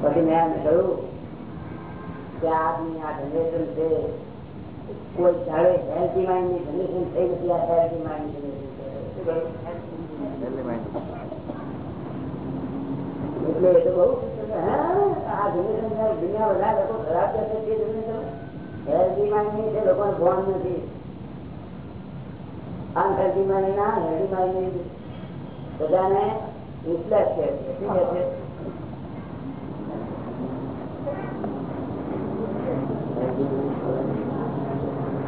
પછી મેં કહ્યું કે આ જનરેશન છે, કોઈ ચાલે હેલ્થી માઇન્ડની જનરેશન થઈ નથી આ હેલ્થી માઇન્ડ એટલે એ તો બહુ બધાને યુઝલેસ છે શું કહે છે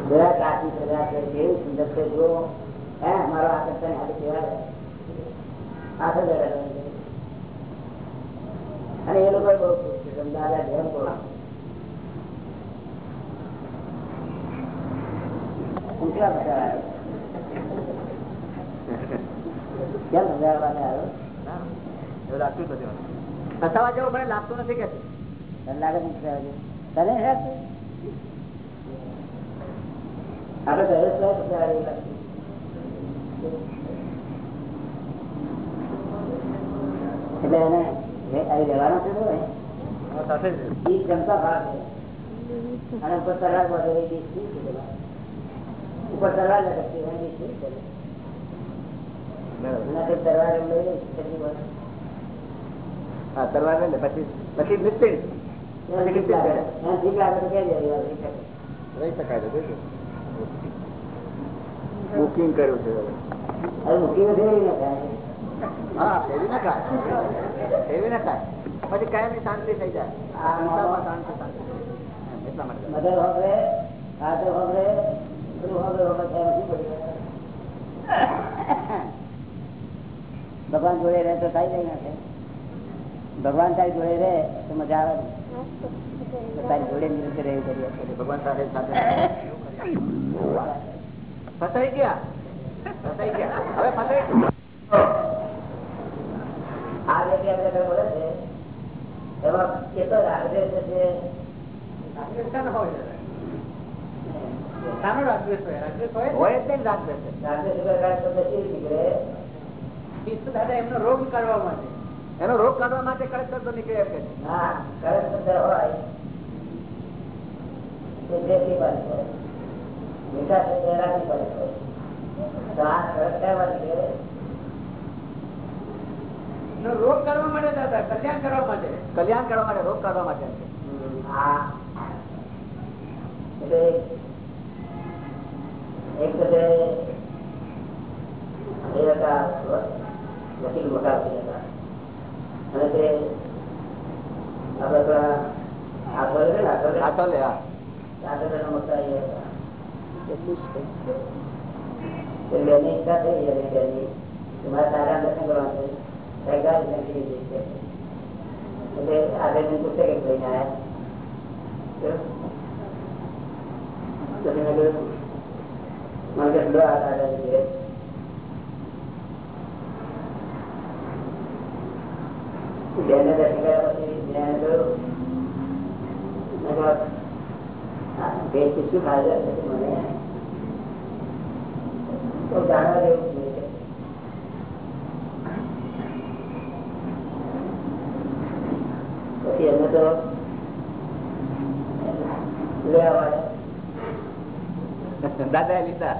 જરા કાચી સજા છે કેવું સુંદર છે જો હે મારો આકર્ષણ આજે કહેવાય આખો અને એ લોકો બહુ ખુશ છે દાદા ધ્યાન કરો પૂછવા બધા આવ્યો કેમ સમજાવવા આવ્યો ફસાવા જેવું મને લાગતું નથી કે તને લાગે છે તને હે લાગતું એટલે એને અહીં રહેવાનો છે એ જમતા ભાગ છે. અને ઉપર તલાક વગેરે એ? ઉપર તલાક લટકતી હોય એ શું તલવાર પછી પછી નિશ્ચિત. રહી શકાય બુકિંગ કર્યું છે હવે મૂકી નથી એવી ન થાય. હા એવી ના ખાય. એવી ના ખાય. પછી કાયમી શાંતિ થઈ જાય. આ સંસારમાં શાંતિ શાંતિ એમ, એટલા માટે. મધર હોગરે, father હોગરે, પેલું હોગરે, હોગરે થાય એમ શું પડી જાય? ભગવાન જોડે રહે તો થાય નહીં નાખે ભગવાન તારી જોડે રહે તો મજા આવે ને. તો તારી જોડે નિરંતર રહેવું કરીએ પછી ભગવાન સાથે સાથે ફસાઈ ગયા. ફસાઈ ગયા. હવે ફસાઈ આ જે કે આપણે બોલે છે? એમાં કેટલો રાગદ્વેષ છે હોય જ નહીં રાગ કેવી નીકળે એનો રોગ કાઢવા માટે કડક શબ્દ નીકળે એમ કે છે. હા કડક શબ્દ હોય. હોય. મીઠા શબ્દ એનાથી બાજુ હોય. તો આ કડક કહેવા નીકળે રોગ કરવા માટે કલ્યાણ કરવા માટે. કલ્યાણ કરવા માટે રોગ કરવા માટે એક વકીલ વકીલ હતા. અને તે આપણે પેલા આઠ વર્ષ ને આઠ આ ચાલે હા. આઠ વર્ષના મોટા એ હતા. બેની ઈચ્છા થઈ અને બેની તારા દર્શન કરવા કઈ ગાય નથી એટલે આગળ પૂછે કે મેં કીધું મને કે લો છે ભેજ શું છે મને તો જાણવા જેવું જ નહીં છે. પછી એમને તો દાદા લીધા.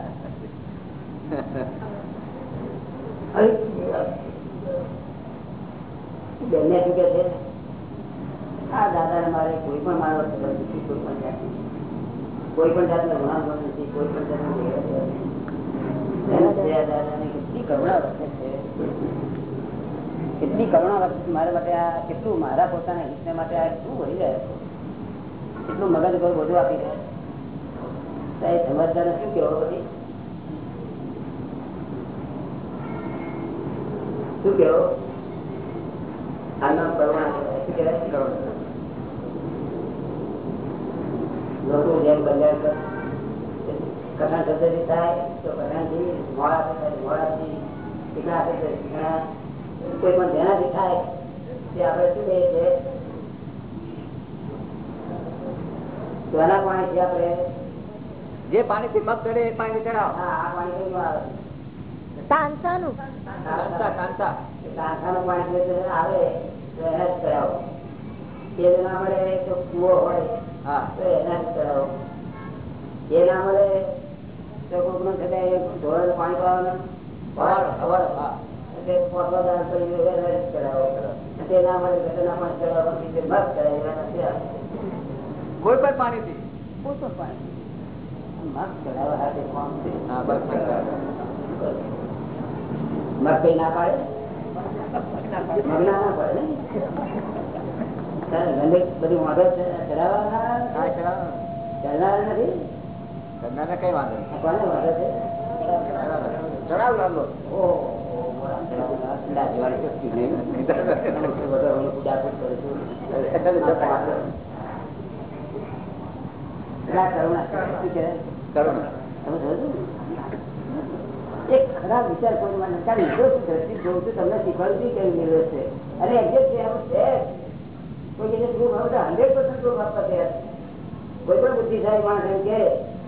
બેને શું કે છે? આ દાદા મારે કોઈ પણ મારો નથી કોઈ પણ જાતની. કોઈ પણ જાતનો ગુનાહ નથી કોઈ પણ જાતનો. એને દાદાને કેટલી કરુણા વર્તે છે. કેટલી કરુણા વર્તે મારા માટે આ કેટલું, મારા પોતાના હિતને માટે આ શું વહી જાય કેટલું મગજ કોઈ બધું આપી તો એ સમજદાર શું કેવો બધી શું કેવો આના લોકો જેમ કલ્યાણ કરે, કથા પદ્ધતિ થાય, તો કથાથી મોડા થાય, મોડાથી થાય શીખણા કોઈ પણ જેનાથી થાય તે આપણે શું કહીએ છીએ પાણીથી આપણે જે પાણીથી મગ ચડે એ પાણી ચડાવો. આ પાણી કયું આવે? તાંસાનું કાંતા કાંતા કાંસાનું પાણી આવે તો એને જ કરાવો એ ના મળે તો કુવો હોય હા. તો એના જ કરાવો એ ના મળે તો નું પાણી પાવાનું. હવાર હવાર હા. તેના પણ પાણી આવે. કોઈ પણ કોઈ પણ પાણી મગ ચડાવવા કઈ ના પાડે? ના પડે ને? તારે ગંદે બધું વાંધો છે? ચડાવવા ચડનારા કઈ કોને વાંધો છે? એક ખરાબ વિચાર કોઈમાં નિર્દોષ દ્રષ્ટિ જોઉં છું તમને શીખવાડું કેવી કેવું છે અને exact છે કે 100% આપવા તૈયાર કોઈ પણ બુદ્ધિશાળી માણસ એમ કહે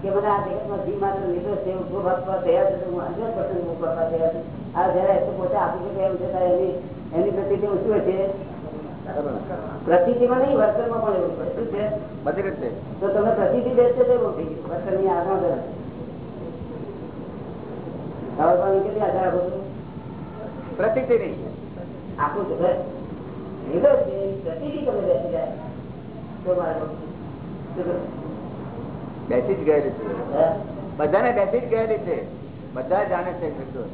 કે મને આ જગતમાં જીવ માત્ર નિર્દોષ છે એવું proof આપવા તૈયાર છે તો હું 100% proof આપવા તૈયાર છું. આ જરા એ તો પોતે આપી શકે એમ છે ત્યારે એની એની પ્રતિથી શું છે. પ્રતિથિમાં નહીં વર્તનમાં પણ એવું પડે શું છે? બધી રીતે. તો તમે પ્રતિથી બેસશે તો એવું થઈ ગયું. વર્તનની આગળ કરે હવે પણ કેટલી આધાર આપો છો? પ્રતિથી નહીં. આખું જગત નિર્દોષ છે પ્રતિથી તમે બેસી જાય. તો મારે શું કરું? બેસી જ ગયેલી છે હે? બધાને બેસી જ ગયેલી છે બધા જાણે છે નિર્દોષ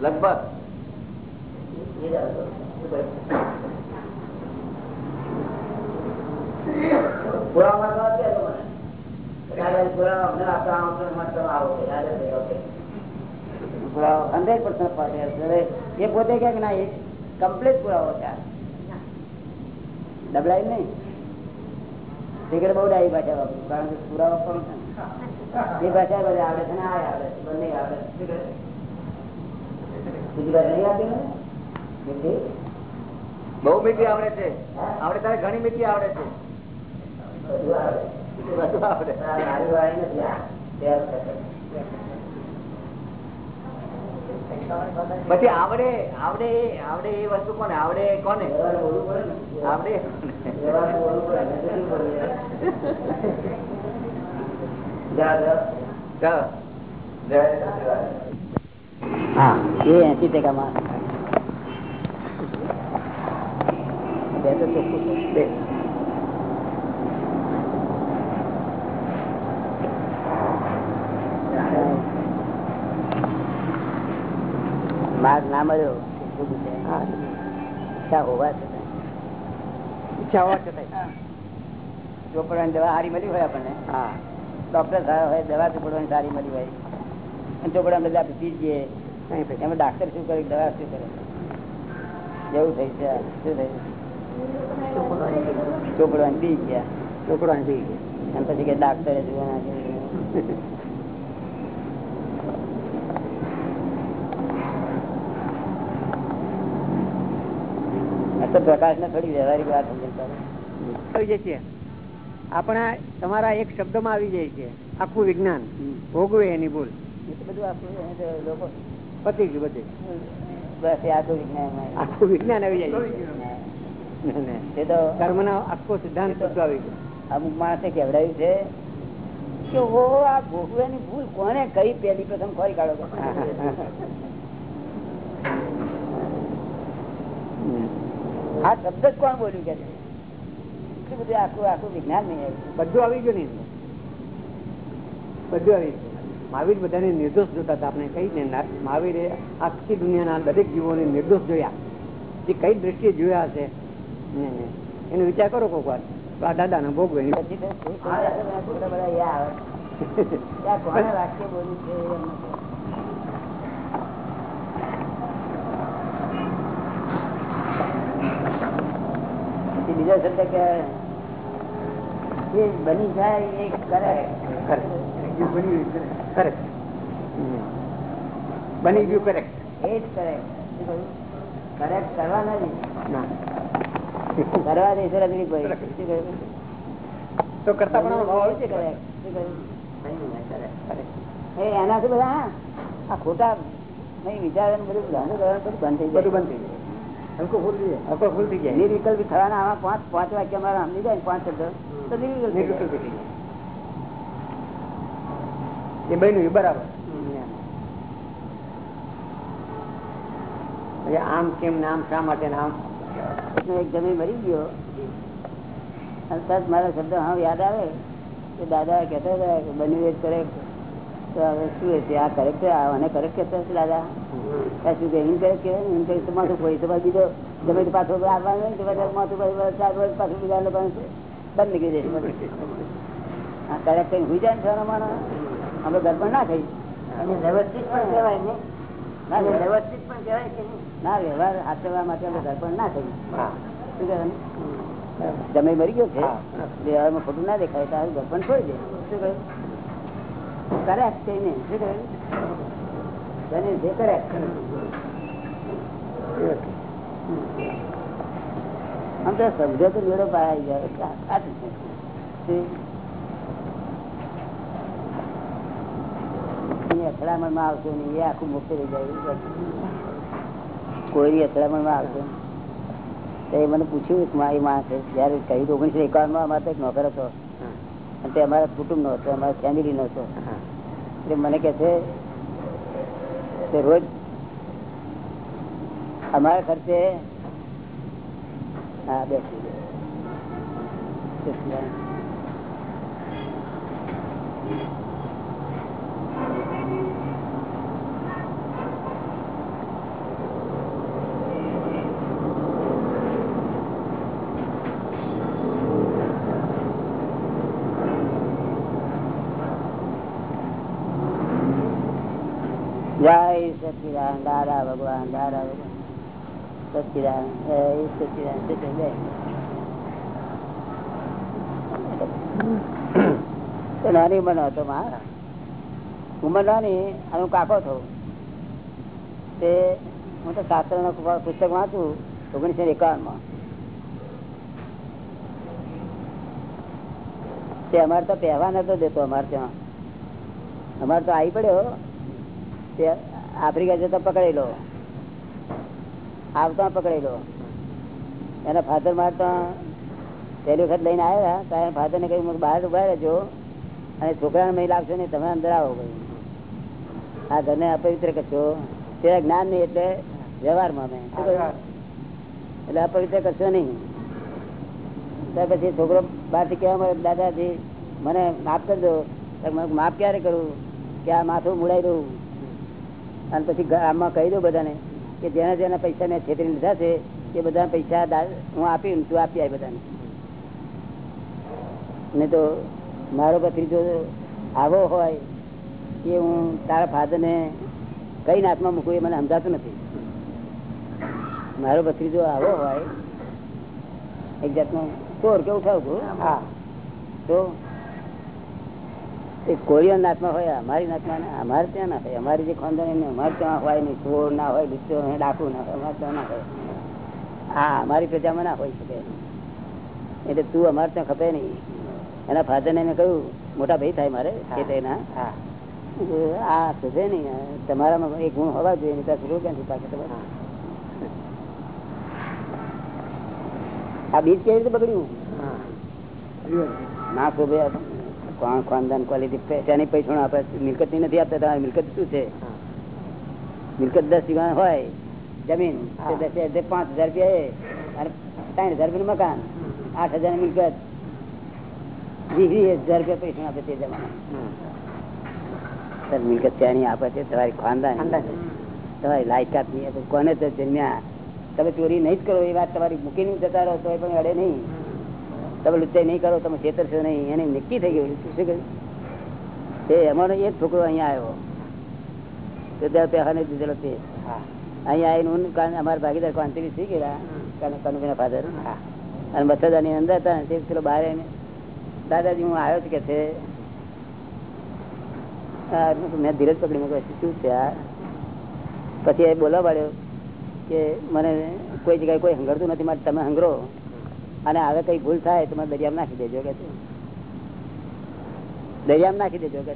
લગભગ એ જ આવતો. શું કરું? પુરાવામાં તો અત્યારે તો મને. દાદા પુરાવા અમને આપતા આવો તો મત તમે આવો કે દાદા ભાઈ ઓકે. પુરાવો હંડ્રેડ પર્સન્ટ પાસે હવે એ પોતે કે ના એ કમ્પ્લીટ પુરાવો છે આ. ડબલાઈ નહીં સિગરેટ બહુ ડાઈ ભાષા વાપરું કારણ કે પુરાવો પણ છે? એ ભાષા બધે આવડે છે ને આ આવડે છે બંને આવડે છે. નહીં બહુ મીઠી આવડે આવડે તારે ઘણી મીઠી આવડે બધું આવડે. પછી આવડે આવડે આવડે એ વસ્તુ કોને? આવડે કોને. આવડે વ્યવહાર બોલવું પડે ને. શું બોલીએ? જા, જા. ચાલો. હા એ એસી ટકામાં બે તો ચોખ્ખું બે માર્ગ ના મળ્યો હોવા છતાં. ઈચ્છા હોવા છતાંય ચોપડવાની દવા સારી મળી હોય આપણને? હા. ડોક્ટર સારા હોય દવા ચોપડવાની સારી મળી હોય. અને ચોપડા બધા આપણે પી જઈએ. કઈ પછી. એમાં ડાક્ટર શું કરે દવા શું કરે? એવું થઈ છે શું થયું ચોપડવાની પી ગયા. છોકરાને થઈ ગઈ અને પછી કે ડાક્ટરે જોવાના છે. આ તો પ્રકાશ ને થોડી વ્યવહારિક વાત સમજણ પડે. આવી જાય છે આપણા તમારા એક શબ્દમાં આવી જાય છે આખું વિજ્ઞાન. ભોગવે એની ભૂલ. બધું આપણું લોકો પતી ગયું બધું. બસ આખું વિજ્ઞાન આવી જાય છે. એ તો કર્મનો આખો સિદ્ધાંત આવી ગયો. અમુક માણસે કેવડાયું છે કે હો આ ભોગવાની ભૂલ કોને કઈ પેલી પ્રથમ ખોરી કાઢો આ શબ્દ જ કોણ બોલ્યું કે છે? એટલું બધું આખું આખું વિજ્ઞાન નહીં આવ્યું. બધું આવી ગયું ને બધું આવી ગયું. મહાવીર બધાને નિર્દોષ જોતા હતા. આપણે કઈ મહાવીરે આખી દુનિયાના દરેક જીવોને નિર્દોષ જોયા. જે કઈ દ્રષ્ટિએ જોયા હશે. એનો વિચાર કરો કોક વાર. તો આ દાદા ને ભોગવે એની પછી તો કોઈ કોઈ પાસે બધા બધા એ આવે. કે આ કોણે વાક્ય બોલ્યું છે એ એમને કહો. પછી બીજો શબ્દ કે જે બની જાય એ કરે. કરેક્ટ બની ગયું કરેક્ટ એ જ કરે. કરેક્ટ કરવા નથી કરવા દે અગ્નિ કોઈ. તો કરતા પણ એનાથી બધા આ ખોટા નહીં વિચાર બધું બધું બંધ થઈ જાય. બધું બંધ થઈ જાય. હલકો ફૂલ થઈ જાય હલકો ફૂલ થઈ જાય નિર્વિકલ્પી થવાના આમાં પાંચ પાંચ વાક્ય મારા સમજી જાય પાંચ શબ્દ તો નિર્વિકલ્પ થઈ જાય. એ બન્યું બરાબર આમ કેમ નામ શા માટે નામ એક જમીન મરી ગયો અને તરત મારા શબ્દ હા યાદ આવે કે દાદા કહેતા હતા કે બન્યું એ કરે હવે શું છે? આ કરેક્ટ છે આ કરેક્ટ કહેતા હશે દાદા? શું કે એમ કરે કે એમ કરે માથું કોઈ તો બીજો જમીન પાછો આવવાનું ને તો માથું ચાર વર્ષ પાછું બીજા લોકોને બંધ નીકળી જશે આ કરેક્ટ કઈ હુઈ જાય ને છોરા માણસ આપણે ઘર ના થઈ વ્યવસ્થિત પણ કહેવાય ને. ના વ્યવસ્થિત પણ કહેવાય કે ના વ્યવહાર આચરવા માટે અમે ઘર પણ ના થઈ શું કહેવાનું જમી મરી ગયો છે. વ્યવહારમાં ખોટું ના દેખાય તો પણ છોડી દે. શું કહ્યું? કરેક્ટ શું કરેક્ટ આમ તો સમજો તો મેળો પાઈ જાય સાચું છે. અથડામણમાં આવશે નહીં એ આખું મુક્ત થઈ જાય. કોઈ અથડામણમાં આવશે. તો એ મને પૂછ્યું કે મારી માણસે જયારે કહ્યું ઓગણીસો એકાવનમાં અમારે એક નોકર હતો. તે અમારા કુટુંબ નો હતો અમારા ફેમિલી નો હતો એટલે મને કે છે રોજ અમારા ખર્ચે હા બેસી. જય સચિદાન દાદા ભગવાન દાદા ભગવાન. સચિદાન, એ સચિદાન સચિદાન નાની ઉંમર નો હતો ઉંમર નાની અને કાકો થયો તે, હું તો શાસ્ત્ર પુસ્તક વાંચું, ઓગણીસો એકાવનમાં. તે અમારે તો પહેવા નતો દેતો અમારે ત્યાં. અમારે તો આવી પડ્યો. તે આફ્રિકા જતા પકડેલો આવતા પકડેલો એના ફાધર મારતો પહેલી વખત લઈને આવ્યા ત્યારે ફાધર ને કહ્યું બહાર ઊભા રહેજો. અને છોકરાને મેં લાવશો નહીં, તમે અંદર આવો. કહ્યું. આ ઘરને અપવિત્ર કરશો. તે જ્ઞાન નહીં એટલે વ્યવહારમાં મેં શું કહ્યું? એટલે અપવિત્ર કરશો નહીં. ત્યાર પછી છોકરો બહારથી કહેવા મળે દાદાજી, મને માફ કરી દો માફ ક્યારે કરું? કે આ માથું મુડાઈ દઉં અને પછી આમાં કહી દઉં બધાને કે જેના જેના પૈસા મેં છેતરી લીધા છે એ બધા પૈસા હું આપી તું આપી આવી બધાને. નહીં તો મારો ભત્રીજો આવો હોય કે હું તારા ફાધરને કઈ નાથમાં મૂકું એ મને સમજાતું નથી. મારો ભત્રીજો આવો હોય એક જાતનો ચોર કે ઉઠાવું હા. તો એ કોળીઓ નાથમાં હોય અમારી નાથમાં ના અમારે ત્યાં ના હોય. અમારી જે ખાનદાન અમારે ત્યાં હોય નહીં. ચોર ના હોય હોય ડાકુ ના હોય અમારે ત્યાં ના હોય. હા અમારી પ્રજામાં ના હોય શકે. એટલે તું અમારે ત્યાં ખપે નહીં. એના ફાધરને મેં કહ્યું મોટા ભાઈ થાય મારે કે તેના આ સુધે નહીં. તમારામાં એક ગુણ હોવા જોઈએ. ત્યાં છોકરો ક્યાંથી પાકે તમારે આ બીજ કેવી રીતે બગડ્યું? ના શોભે ખાનદાન ક્વોલિટી પૈસાની પૈસા આપણે મિલકતની નથી આપતા તમારી. મિલકત શું છે? મિલકત દસ વીઘા હોય જમીન દસ પાંચ હજાર રૂપિયા અને ત્રણ હજાર રૂપિયા મકાન આઠ હજાર મિલકત. વીસ હજાર રૂપિયા પૈસા આપે તે જમાના મિલકત ત્યાંની આપે છે તમારી ખાનદાન. તમારી લાયકાતની કોને તો જન્મ્યા તમે ચોરી નહીં જ કરો એ વાત તમારી મૂકીને જતા રહો તો પણ અડે નહીં. તમે લુચ્ચાઈ નહીં કરો તમે છેતરશો નહીં. એને નક્કી થઈ ગયું શું કહ્યું? એ અમારો એક છોકરો અહીંયા આવ્યો. તો ત્યાં દીધેલો તે. અહીંયા આવીને હું કારણ અમારા ભાગીદાર ક્વાંતિવી થઈ ગયેલા. કનુભાઈના ફાધર અને મચ્છરદાની અંદર હતા ને તે પેલો બહાર આવીને દાદાજી હું આવ્યો છું કે છે મેં ધીરજ પકડી. મૂક્યો શું છે આ? પછી એ બોલવા પાડ્યો કે મને કોઈ જગ્યાએ કોઈ હંગરતું નથી. મારે તમે હંગરો. અને હવે કઈ ભૂલ થાય તો મને દરિયામાં નાખી દેજો કે દરિયામાં નાખી દેજો કે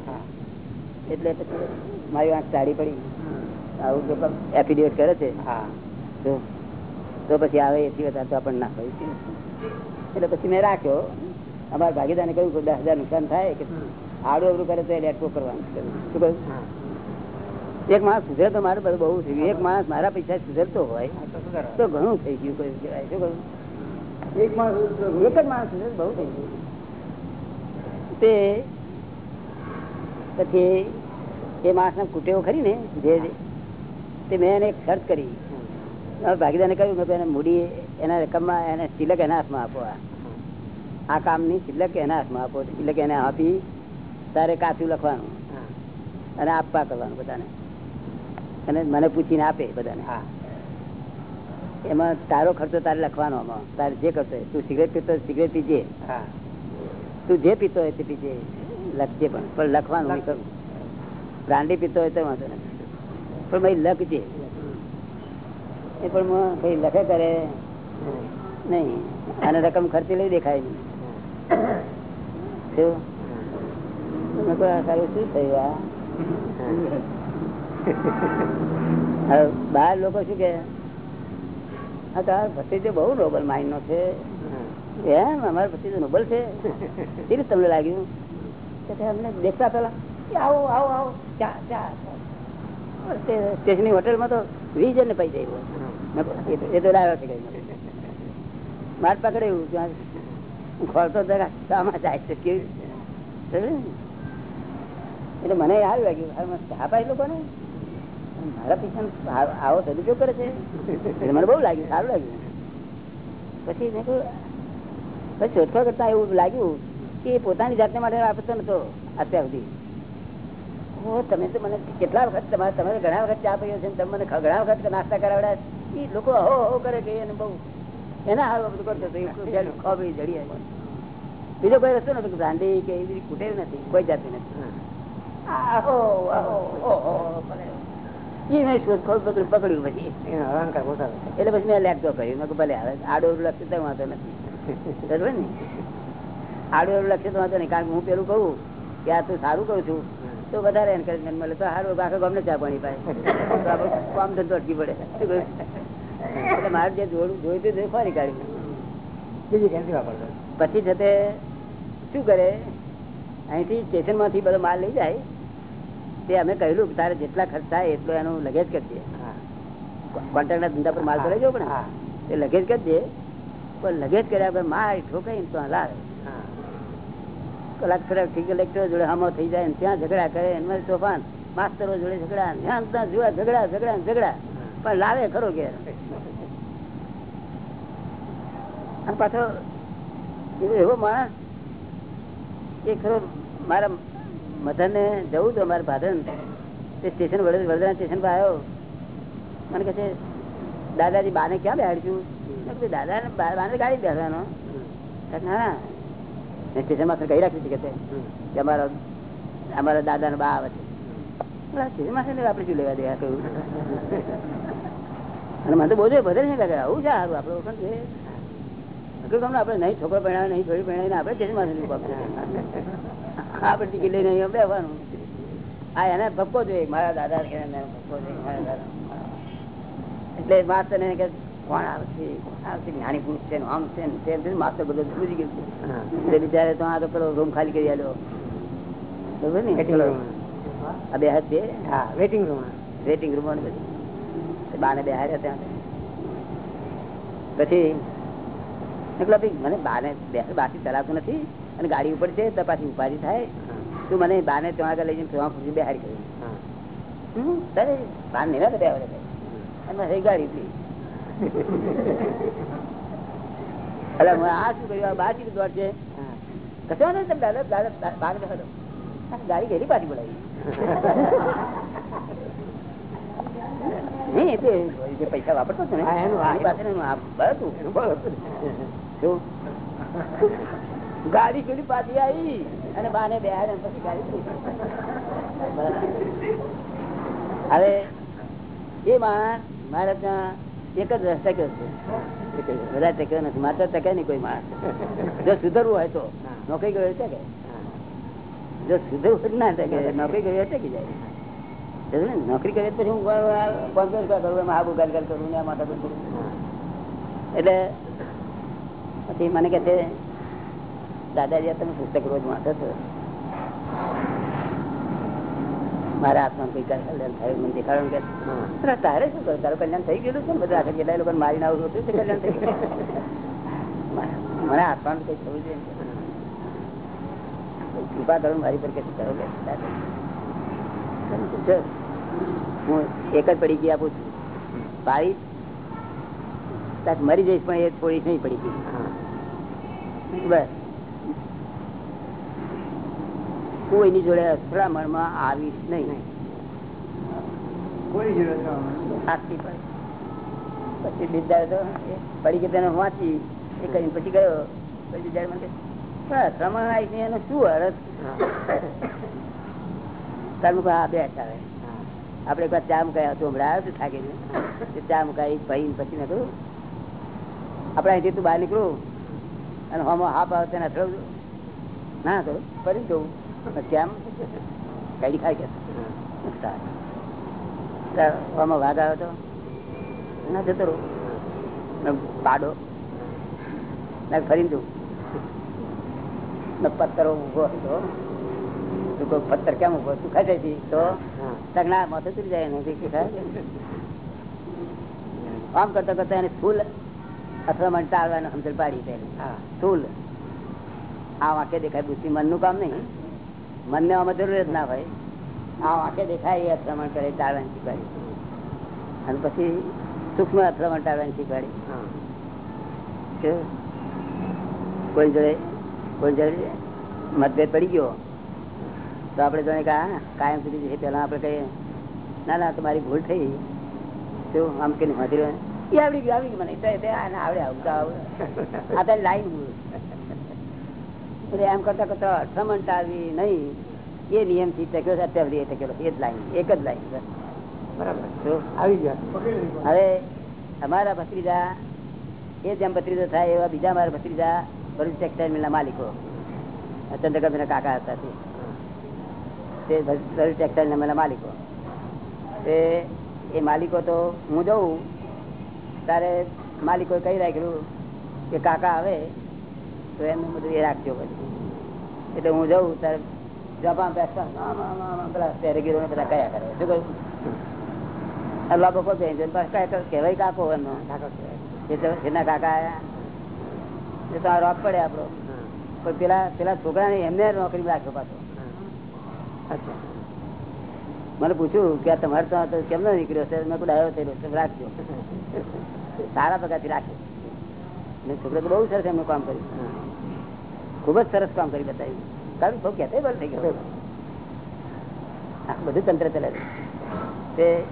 એટલે પછી મારી આંખ સાડી પડી. આવું જો એફિડેવિટ કરે છે. હા. તો તો પછી આવે એથી વધારે તો આપણને ના હોય. એટલે પછી મેં રાખ્યો. અમારા ભાગીદારને કહ્યું કે દસ હજાર નુકસાન થાય કે આડું અવડું કરે તો એ લેટકો કરવાનું શું કહ્યું? એક માણસ સુધરે તો મારે બધું બહુ થઈ ગયું એક માણસ મારા પૈસા સુધરતો હોય તો ઘણું થઈ ગયું કહ્યું શું કહ્યું? એક માણસ એક જ માણસ સુધરે બહુ થઈ ગયું. તે પછી એ માણસને કુટેવો ખરી ને જે તે મેં એને એક શરત કરી. ભાગીદારને કહ્યું કે એને મૂડી એના રકમમાં એને સિલક એના હાથમાં આપો આ. કામની સિલક એના હાથમાં આપો. સિલક એને આપી તારે કાચું લખવાનું. અને આપવા કરવાનું બધાને. અને મને પૂછીને આપે બધાને. હા. એમાં તારો ખર્ચો તારે લખવાનો આમાં. તારે જે કરતો હોય. તું સિગરેટ પીતો સિગરેટ પીજે. તું જે પીતો હોય તે પીજે. લખજે પણ. પણ લખવાનું કરું. બ્રાન્ડી પીતો હોય તો વાંધો નથી પણ ભાઈ લખજે. એ પણ ભાઈ લખે કરે. નહીં. અને રકમ ખર્ચી લઈ દેખાય નહીં. સારું શું થયું આ? બહાર લોકો શું કે આ તારા ભત્રીજો બહુ નોબલ માઇન્ડ નો છે. એમ અમારા ભત્રીજો નોબલ છે. રીતે તમને લાગ્યું? અમને દેખતા પેલા આવો આવો આવો ચા ચા સ્ટેશનની હોટલમાં તો વીસ જણને પૈસા આવ્યો એ તો- ડાયો છે માર પકડ્યું ત્યાં ખોલતો જરા ચામાં જાય છે કેવી એટલે મને યાદ લાગ્યું. ચા પાઈ લોકોને? મારા પૈસા આવો સદુપયોગ કરે છે. મને બહુ લાગ્યું સારું લાગ્યું. પછી મેં પછી શોધખોળ કરતા એવું લાગ્યું કે પોતાની જાતને માટે વાપરતો નતો અત્યાર સુધી. ઓ તમે તો મને કેટલા વખત તમારે તમે ઘણા વખત ચા પીયો છે તમે મને ઘણા વખત નાસ્તા કરાવડ્યા એ લોકો હો હો કરે કે એને બહુ. એના હાલ બધું કરતો હતો. જડી બીજો કોઈ રસ્તો નતો દાંડી કે એવી કુટેલ નથી કોઈ જાતની નથી. આહો, આહો, ઓહો, પકડ્યું પછી. અહંકાર એટલે પછી મેં લેપટોપ કર્યું. મેં ભલે હવે આડો અવળું તો વાંધો નથી. બરોબર ને? આડો તો વાંધો નહીં. કારણ કે હું પેલું કહું કે આ તું સારું કરું છું તો વધારે એન્કરેજમેન્ટ મળે. તો સારું આખા ગમને ચા પાણી પાસે તો આપણે કામ ધંધો અટકી પડે. એટલે મારે જે જોડું જોયું હતું ફરી કાઢ્યું બીજી વાપરતો? પછી જતે શું કરે? અહીંથી સ્ટેશનમાંથી બધો માલ લઈ જાય. તે અમે કહેલું તારે જેટલા ખર્ચ થાય એટલો એનું લગેજ કરજે. હા. કોન્ટ્રાક્ટ ના ધંધા પર માલ લઈ જાવ એ લગેજ કરજે. પણ લગેજ કર્યા પર માર ઠોકાઈ તો હલાવે. કલાક થઈ કલેક્ટર જોડે હમો થઈ જાય ત્યાં ઝઘડા કરે એમાં તોફાન માસ્તરો જોડે ઝઘડા ત્યાં ત્યાં જોવા ઝઘડા ઝઘડા ઝઘડા. પણ લાવે ખરો અને પાછો એવો માણસ એ ખરો મારા મધર ને જવું હતું અમારે ભાદન તે સ્ટેશન વડોદરા સ્ટેશન પર આવ્યો. મને કહે છે દાદાજી બાને ક્યાં બેહાડશું મેં દાદા ને બાને ગાડી બેસવાનો હા. મેં સ્ટેશન માસ્ટર કહી રાખ્યું છે કે તે અમારા અમારા દાદા ને બા આવે છે. બોલા, સ્ટેશન માસ્ટર આપણે શું લેવા દેવા કહ્યું અને મને તો બોજો ભદર નહીં લાગે આવું છે સારું આપણે ઓળખાણ છે. હકીકત આપણે નહીં છોકરો પહેણાવે નહીં છોડી પહેણાવીને આપણે સ્ટેશન આપણે ટિકિટ લઈને અહીંયા બેવાનું આ એને ભપકો જોઈએ મારા દાદા એને ભપકો જોઈએ મારા દાદા. એટલે માસ્ટર ને કે કોણ આવશે? કોણ આવશે? જ્ઞાની પુરુષ છે આમ છે તેમ છે માસ્ટર બધું સમજી ગયું એટલે બિચારે તો આ તો પેલો રૂમ ખાલી કરી આલ્યો બરોબર ને? આ બે હાથ બે હા વેટિંગ રૂમ વેટિંગ રૂમ બધી. બાને બે હાર્યા ત્યાં. પછી મને બાને બે- બાથી ચલાવતું નથી. અને ગાડી ઉપર છે તો પાછી ઉપાધિ થાય. તું મને બાને ત્યાં આગળ લઈ જઈને ત્યાં ખુરશી બેહાડી કરી તારે બાન નહીં ના બે અને મારી ગાડી ઉતરી. એટલે હું આ શું કર્યું? આ બા સીધું દોડ છે. કશો નહીં, તમે દાદા દાદા બાર બેસો ગાડી ઘેરી પાછી બોલાવી. નહીં એ પૈસા વાપરતો છે ને એનું આ- પાસે હતું. હતું. શું? ગાડી ઘેરી પાછી આવી અને બાને બે પછી ગાડી હવે એ માણસ મારા ત્યાં એક જ રસ્તા કયો છે? બધા ટક્યો નથી. માત્ર ટકે નહીં કોઈ માણસ. જો સુધરવું હોય તો. નોકરી ગયો છે કે જો સુધરવું ના થાય કે નોકરી કરી અટકી જાય? નોકરી કરીએ પછી હું પંદર રૂપિયા કરું એમાં આબુ ગાલ કરું ને માથા કરું. એટલે પછી મને કે છે દાદાજી તમે પુસ્તક રોજ વાંચો છો? મારા હાથમાં કઈ કલ્યાણ થયું મને દેખાડો કે તારે શું કરું? તારું કલ્યાણ થઈ ગયેલું છે ને? બધા આખા કેટલાય લોકોને મારીને આવું હતું કલ્યાણ થઈ ગયું મને હાથમાં કઈ થવું છે કૃપા કરું મારી પર કશું કરો કે. હું એક જ પડી ગઈ આપું છું. પાડી તાર મરી જઈશ પણ એ થોડી નહીં પડી ગઈ. બસ. હું એની જોડે અથડામણમાં આવીશ નહીં. પછી દીદાર તો પડી ગઈ તેને વાંચી એ કરીને પછી ગયો. પછી જયારે મને અથડામણ આવીશ નહીં એનો શું અર્થ? તાર આ બે આવે. આપડે એક વાર ચા મુકાય હતું હમણાં આવ્યો થાકી ચા મુકાઈ ભાઈ પછી મેં કહ્યું આપડે અહીંથી તું બહાર નીકળું અને હમો હાફ આવે તેને અથડાવું ના કરું ફરી જવું કેમ? કઈ ખાય કે. વાઘ આવ્યો તો? ના જતો રહું. પાડો. ના ફરી દઉં પથ્થરો ઊભો હતો તું. કોઈ પથ્થર કેમ ઊભો તું ખાઈ છે? તો? તગના માથે ઉતરી જાય ને દેખી આમ કરતા કરતા એને ફૂલ અથવા અથડામણ ટાળવાનું સમજણ પાડી હા. ફૂલ. આ વાંકે દેખાય બુદ્ધિ મનનું કામ નહીં. મનને આમાં જરૂર જ ના ભાઈ આ વાંકે દેખાય એ અથડામણ કરે ટાળવાની શીખવાડી. અને પછી સૂક્ષ્મ અથડામણ ટાળવાની શીખવાડી. કે કોઈ જોડે કોઈ જોડે મતભેદ પડી ગયો તો આપણે જાણે કે કાયમ સુધી છે પેલા આપણે કહીએ. ના ના તમારી ભૂલ થઈ. તો આમ કે મધુર એ આવડી ગયું આવડી ગયું. મને આવડે આવડે આ તો એટલે એમ કરતા કરતા અસમંત આવી નહીં. એ નિયમથી ટક્યો છે, અત્યાર ટકેલો એ જ લાઈન એક જ લાઈન હવે અમારા ભત્રીજા, એ જેમ ભત્રીજો થાય એવા બીજા મારા ભત્રીજા ભરૂચ ટેક્સટાઇલ મિલના માલિકો. ચંદ્રકાંત કાકા હતા તે. ભરૂચ ટેક્સટાઇલ મિલના માલિકો. તે, એ માલિકો તો હું જઉં ત્યારે માલિકો કહી રાખેલું કે કાકા આવે તો એમનું બધું એ રાખજો પછી. એટલે હું જઉં ત્યારે જપા બેસતા પેલા શહેરગીરો બધા કયા કરે. શું કહ્યું? બકો બેન કહેવાય કાકો એમનો. એના કાકા આયા. એ તો આ રોપ પડે આપણો. પણ પેલા પેલા છોકરાને એમને નોકરી રાખ્યો પાછો. અચ્છા. મને પૂછ્યું કે તમારે તો કેમ નો નીકળ્યો? છે મેં કોઈ ડાયો થયેલો રાખજો. સારા પગારથી રાખ્યો છોકરો તો બહુ સરસ એમનું કામ કર્યું. ખૂબ જ સરસ કામ કરી બતાવ્યું. કારણ બહુ કહેતા બંધ થઈ ગયો. બધું તંત્ર ચાલે તે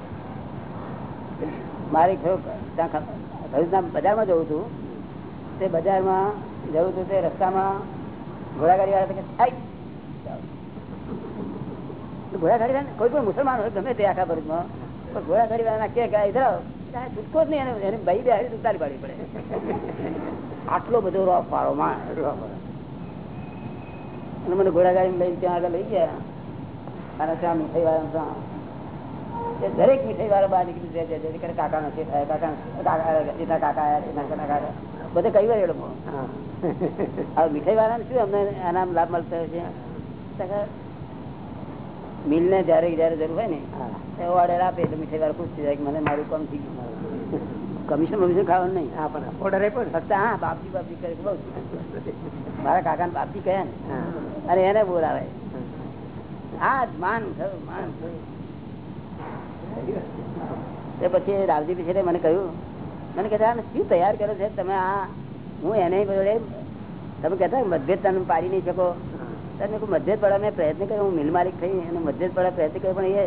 મારી ત્યાં બજારમાં જવું હતું તે બજારમાં જવું હતું તે રસ્તામાં ઘોડાગાડી વાળા થાય. કે "આઈ!" ઘોડાગાડી કોઈ પણ મુસલમાન હોય, ગમે તે આખા ભરૂચમાં, પણ ઘોડાગાડી વાળા કે ઇધર આવો. છૂટકો જ નહીં એને ભાઈ બે ઉતારી પાડવી પડે. આટલો બધો રોફ પાડો રોફ અને મને ઘોડાગાડી લઈને ત્યાં આગળ લઈ ગયા. અને ત્યાં મીઠાઈ વાળા દરેક મીઠાઈ વાળા બહાર નીકળી જાય કાકા નથી થાય કાકા કાકા કાકા કાકા બધે કઈ વાર એડમો. હા. હવે મીઠાઈ વાળાને શું અમને આના લાભ મળતો છે? મિલ ને જયારે જયારે જરૂર હોય ને ઓર્ડર આપે એટલે મીઠાઈ વાર ખુશ થઈ જાય કે મને મારું કામ થઈ ગયું. કમિશન કમિશન ખાવાનું નહીં. હા પણ ઓર્ડર આપ્યો ફક્ત હા બાપજી બાપજી કરે બહુ મારા કાકા બાપજી કહ્યા ને. અને એને બોલાવે. હા માન થયું માન થયું. તે પછી રાવજી પીછે મને કહ્યું મને કહેતા શું તૈયાર કર્યો છે? તમે આ હું એને તમે કહેતા મતભેદ તમે પાડી નહીં શકો. તમે કોઈ મતભેદ પડવા મેં પ્રયત્ન કર્યો હું મિલ માલિક થઈ અને મતભેદ પડવા પ્રયત્ન કર્યો પણ એ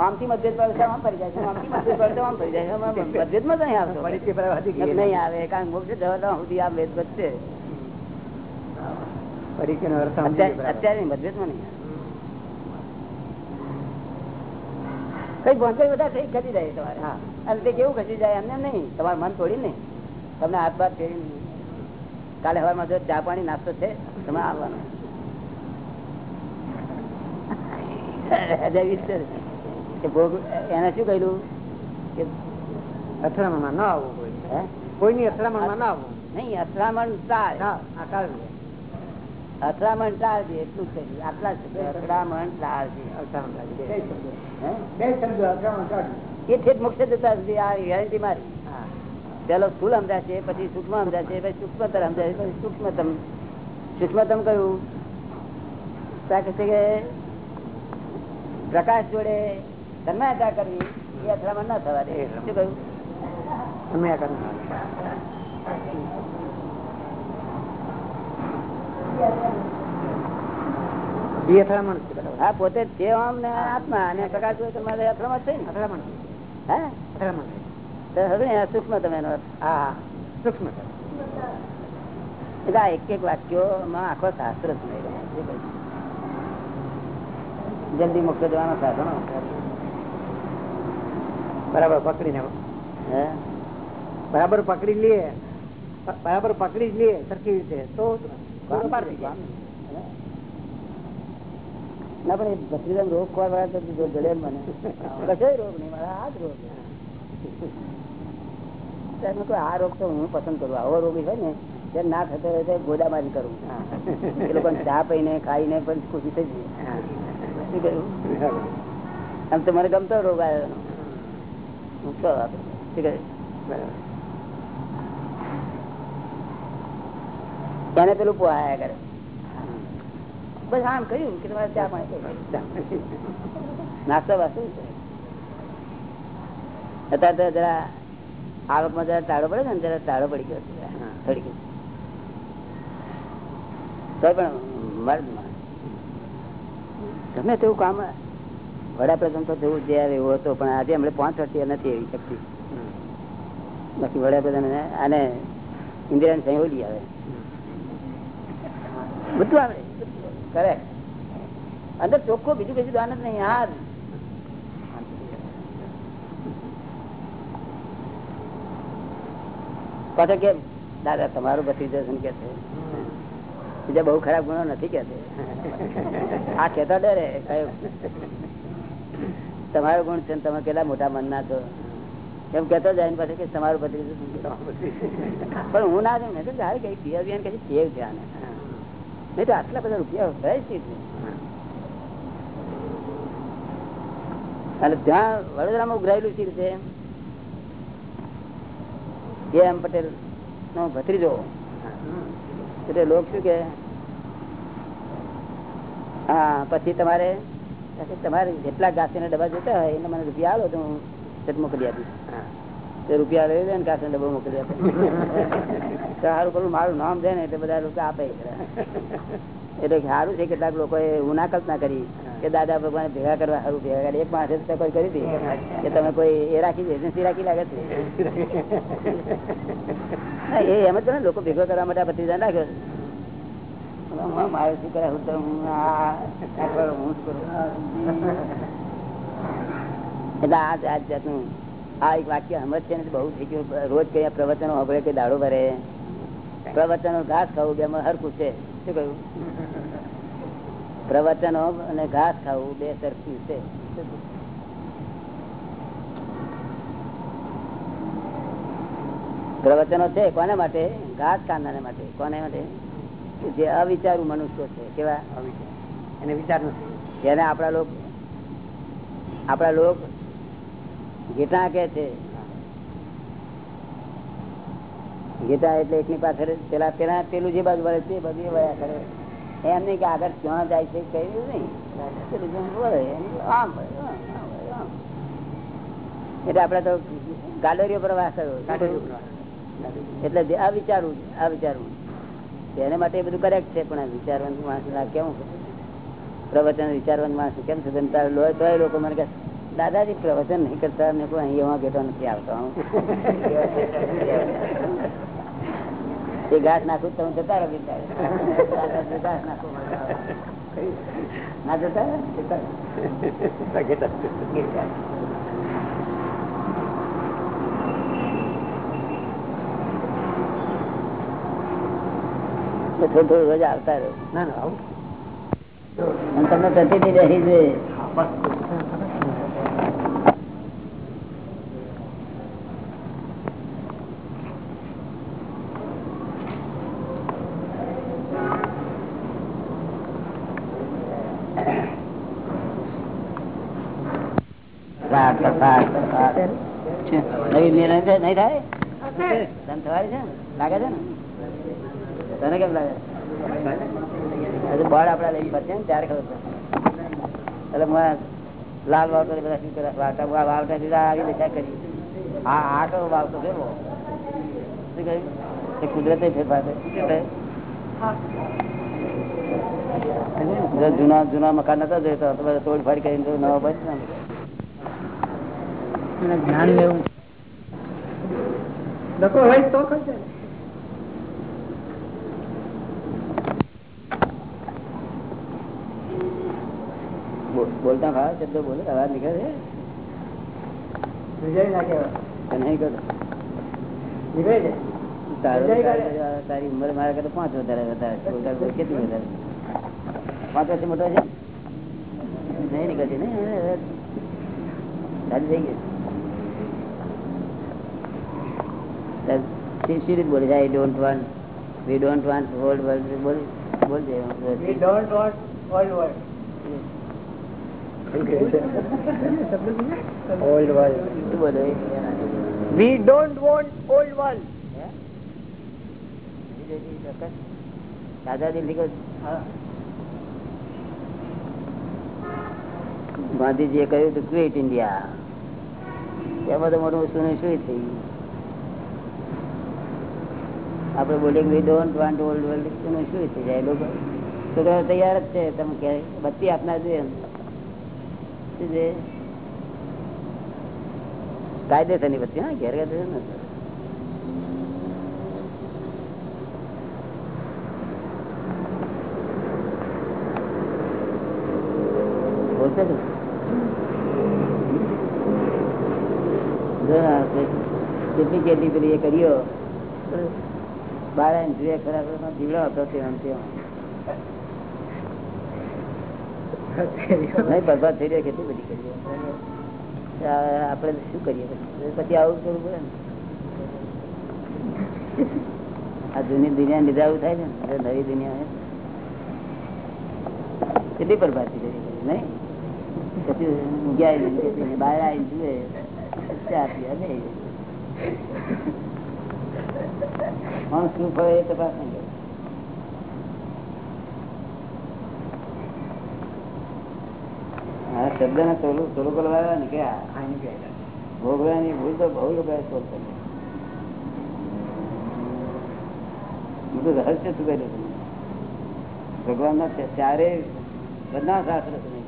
આમથી મતભેદ પડે તો આમ ફરી જાય છે આમથી મતભેદ પડે તો આમ ફરી જાય છે આમાં મતભેદમાં જ નહીં આવતો. નહીં આવે કારણ મોક્ષ જવા સુધી આ ભેદ વધશે અત્યારે બરાબર. નહીં કઈ ભોંકઈ બધા થઈ ખસી જાય તમારે હા. અને તે કેવું ખસી જાય એમને નહીં તમારું મન થોડી નહીં તમને હાથ બાદ ફેરી કાલે હવારમાં જો ચા પાણી નાસ્તો છે તમે આવવાનો રાજા વીસ કે ભોગ એને શું કહ્યું કે અથડામણમાં ન આવવું કોઈ? કોઈની અથડામણમાં ના આવવું નહીં અથડામણ ટાળ. અથડામણ ટાળ એટલું જ કહ્યું આટલા અથડામણ ટાળ છે અથડામણ. એ ઠેઠ મોક્ષ જતા સુધી આ ગેરંટી મારી. હા. પેલો સ્થુલ સમજાશે પછી સૂક્ષ્મ સમજાશે પછી સૂક્ષ્મતર સમજાશે પછી સૂક્ષ્મતમ. સૂક્ષ્મતમ કહ્યું કે પ્રકાશ જોડે તન્માયતા કરવી એ અથડામણ ના થવા દે શું કહ્યું તમે છે. હા પોતે છે આમ ને આત્મા અને પ્રકાશ જોડે તમારે અથડામણ ને અથડામણ હે અથડામણ છે. તો હવે ને આ સૂક્ષ્મતમ એનો હા. સૂક્ષ્મ છે. એક એક વાક્યો આખો શાસ્ત્ર જ નહીં? જલ્દી મુક્ત જવાનો સાધનો બરાબર પકડીને હે. બરાબર પકડી લઈએ બરાબર પકડી જ લઈએ સરખી રીતે. તો થઈ જાય. ના પણ એ ભત્રીજાને રોગ ખોવા વાળા તો જડે મને. કશે રોગ નહીં મારા આ જ રોગ ત્યારે મેં આ રોગ તો હું પસંદ કરું. આવો રોગ હોય ને ત્યારે ના થતો હોય તો ગોદામારી કરું. એ લોકો ચા પીને ખાઈને પણ ખુશી થઈ જાય. શું કહ્યું આમ તો મને ગમતો રોગ આવ્યો. શું કહ્યું? એને પેલું પોયા કરે. બસ આમ કહ્યું કે તમારે ચા પાણી નાસ્તો વાસ્તો અત્યારે તો જરા આવકમાં જરા તાળો પડે ને જરા તાળો પડી ગયો છે હા. થોડી ઘણી. તોય પણ મર્દમાં ગમે તેવું કામ વડાપ્રધાન તો જેવું જે આવે એવો હતો પણ આજે હમણાં પાંચ વર્ષથી નથી એવી શક્તિ. બાકી વડાપ્રધાન અને ઇન્દિરાની સંયોલી આવે. બધું આવડે કરે અંદર ચોખ્ખો બીજું કશું દાન જ નહીં હાર. પાછા કેમ? દાદા તમારું બધી દર્શન કે છે? બીજા બહુ ખરાબ ગુણો નથી કે આ કેતા ડરે, કયો? તમારો ગુણ છે તમે કેટલા મોટા મનના છો? એમ કેતો જાય પછી કે તમારું ભત્રીજો પણ હું ના જાઉં તો હારે કઈ પીવા પીવાની કઈ ટેવ છે આને નહીં તો આટલા બધા રૂપિયા હોય છે. અને ત્યાં વડોદરામાં ઉઘરાયેલું છે. જે એમ પટેલ નો ભત્રીજો. એટલે લોક શું કે હા પછી તમારે તમારે જેટલા ઘાસીના ડબ્બા જોતા હોય એને મને રૂપિયા આવો તો હું સેટ મોકલી આપીશ. તે રૂપિયા લઈ લે ને ઘાસનો ડબ્બો મોકલી આપે. સારું પેલું મારું નામ છે ને એટલે બધા લોકો આપે. એટલે સારું છે કેટલાક લોકોએ એવું ના કલ્પના કરી કે દાદા ભગવાન ભેગા કરવા સારું ભેગા કરી. એક માણસે કરી હતી કે તમે કોઈ એ રાખી એજન્સી રાખી લાગે છે. એ એમ જ ને, લોકો ભેગો કરવા માટે ભત્રીજા નાખ્યો છે. હું હું તો હું આ હું જ કરું. એટલે આ જ- જાતનું, આ એક વાક્ય સમજ છે ને, બહુ થઈ ગયું. રોજ કયા પ્રવચનો સાંભળે કે દાડો ભરે. પ્રવચનો ઘાસ ખાવું બે હરખું છે. શું કહ્યું? પ્રવચનો અને ઘાસ ખાવું બે સરખી છે. પ્રવચનો છે કોને માટે? ઘાસ ખાનાને માટે. કોને માટે? જે અવિચારું મનુષ્યો છે. કેવા? એને વિચાર નથી. જેને આપણા લોક આપણા લોક ગીતા કે છે. ગીતા એટલે એકની પાછળ પેલા પેલા પેલું જે બાજુ વળે તે બાજુ વયા કરે. એમ નહીં કે આગળ ક્યાં જાય છે કહ્યું નહીં. એટલે આપડે તો ગાલેરીઓ પર વાસ એટલે આ વિચારવું આ વિચારવું એને માટે એ બધું કરેક્ટ છે, પણ વિચારવાનું માણસ કેવું? પ્રવચન વિચારવાનું માણસ કેમ છે? તેમ તારે લોહી લોકો મને કહે દાદાજી પ્રવચન નહીં કરતા મેં કોઈ અહીં એવા ગેટો નથી આવતો. હું." એ ઘાસ નાખું તમે જતા રહો ઘાસ નાખું ના જતા થોડું થોડું રોજ આવતા રહ્યો ના ના આવું. તમને પ્રતિથી બેસી જોઈએ રાગ, પ્રસાદ, પ્રસાદ. નવી નિર્ણય છે? નહીં થાય? તને છે લાગે છે ને? તને કેમ લાગે? હજુ બળ આપડા લઈ પડશે ને ત્યારે ખબર એટલે મેં લાલ વાવતો બધા શું કરે વાવટા વા- વાવટા દીધા આવી દશા કરી. આ આટો તો વાવતો કેવો શું કહ્યું? એ કુદરતે ફેરફાર જૂના જૂના મકાન નતા જોઈતા તોડફાડ કરીને જો નવા ને. જ્ઞાન લેવું લોકો હોય તો ખસે બો- બોલતા ભાવ શબ્દો બોલે અવાજ નીકળે છે વિજય ના કહેવાય કે નહીં કરતો નીકળે છે તારો વિજય કરે. તારી- તારી ઉંમર મારા કરતા પાંચ વધારે વધારે છે. બોલતા બોલ કેટલી વધારે પાંચ વર્ષથી મોટો છે નહીં નીકળતી ને સારી થઈ ગઈ તાર સી- સી રીતે બોલે I don't want we don't want old world બોલ બોલ દે. We don't want world world. બોલે. દાદા દિલ્હી ગાંધીજીએ કહ્યું હતું ક્વિટ ઇન્ડિયા એમાં તો મોટું શું શું થઈ? આપણે બોલીએ we don't want old world શું થઈ જાય લોકો? છોકરાઓ તૈયાર જ છે, તમે કે બત્તી આપનાર જોઈએ શું છે? કાયદેસરની બત્તી, હા ગેરકાયદેસર નથી કેટલી કેટલી પેલી એ કર્યો. બાર ઇન્દ્રિય જોઈએ ખરા ખરા જીવડો હતો તે બરબાદ થઈ રહ્યો કેટલી બધી કરીએ આપણે શું કરીએ? પછી? આવું કરવું પડે ને. આ જૂની દુનિયા લીધે આવું થાય ને નવી દુનિયા. કેટલી બરબાદી કરી નહીં? પછી પછી બહાર આવી જુએ, ચા માણસ શું ફળે એ તપાસ નહીં શબ્દ ને થોડું થોડું બોલવા ને કે આ? ભોગવાની ભૂલ તો બહુ લોકો સોલ્વ કરી હું તો રહસ્ય શું કર્યું ભગવાન ના ચારે બધા શાસ્ત્ર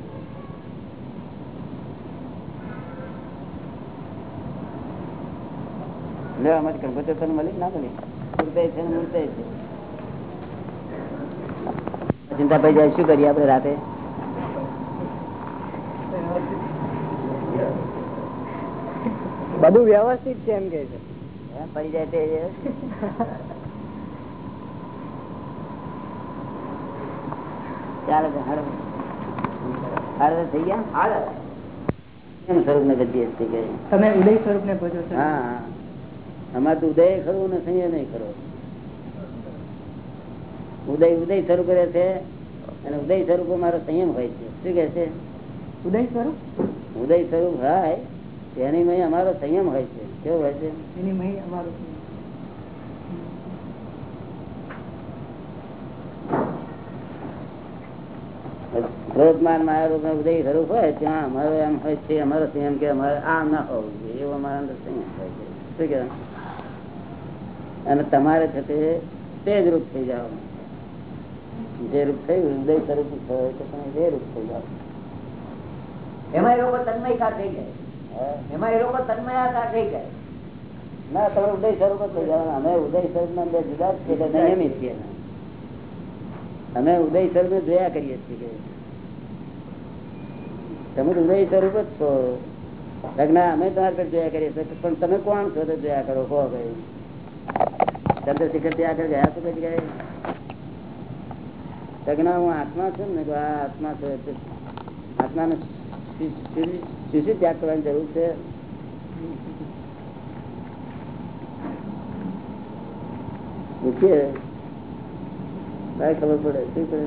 છે નહીં. લે તને મળી ના મળી મૂર્તાય છે મૂર્તાય છે. ચિંતા જાય શું કરીએ આપણે રાતે? બધું વ્યવસ્થિત છે એમ કે છે. પડી જાય તે ચાલે હારો થઈ ગયા? તમે ઉદય સ્વરૂપ ને ભજો છો હા. અમારે તો ઉદય ખરું ને સંયમ નહીં ખરો. ઉદય ઉદય શરૂ કરે છે અને ઉદય સ્વરૂપ મારો સંયમ હોય છે. શું કે છે? ઉદય સ્વરૂપ? ઉદય સ્વરૂપ હોય તેની મય અમારો સંયમ હોય છે. કેવો હોય છે? એની મહી અમારો ક્રોધમાન માયા ઉદય સ્વરૂપ હોય ત્યાં અમારો એમ હોય છે અમારો સંયમ કે અમારે આ ના હોવું જોઈએ એવો અમારા અંદર સંયમ હોય છે. શું કે અને તમારે છે તે તે જ રૂપ થઈ જાઓ જે રૂપ થયું હૃદય સ્વરૂપ થયો તો તમે જે રૂપ થઈ જાઓ. એમાં એ લોકો તન્મયતા થઈ જાય. એમાં એ લોકો તન્મયતા થઈ જાય. ના તમે ઉદય સ્વરૂપ થઈ જવાના અમે ઉદય સ્વરૂપ ના બે જુદા જ એટલે નિયમિત છીએ અમે. ઉદય સ્વરૂપ જોયા કરીએ છીએ કે તમે ઉદય સ્વરૂપ જ છો. લગ્ન અમે તમારા જોયા કરીએ છીએ. પણ તમે કોણ છો તો જોયા કરો? કહો ભાઈ. ચંદ્રશેખર ત્યાં આગળ ગયા શું કઈ જગ્યાએ હું આત્મા છું ને આ આત્મા છે આત્મા ને શું ત્યાગ કરવાની જરૂર છે પૂછીએ ખબર પડે શું કરે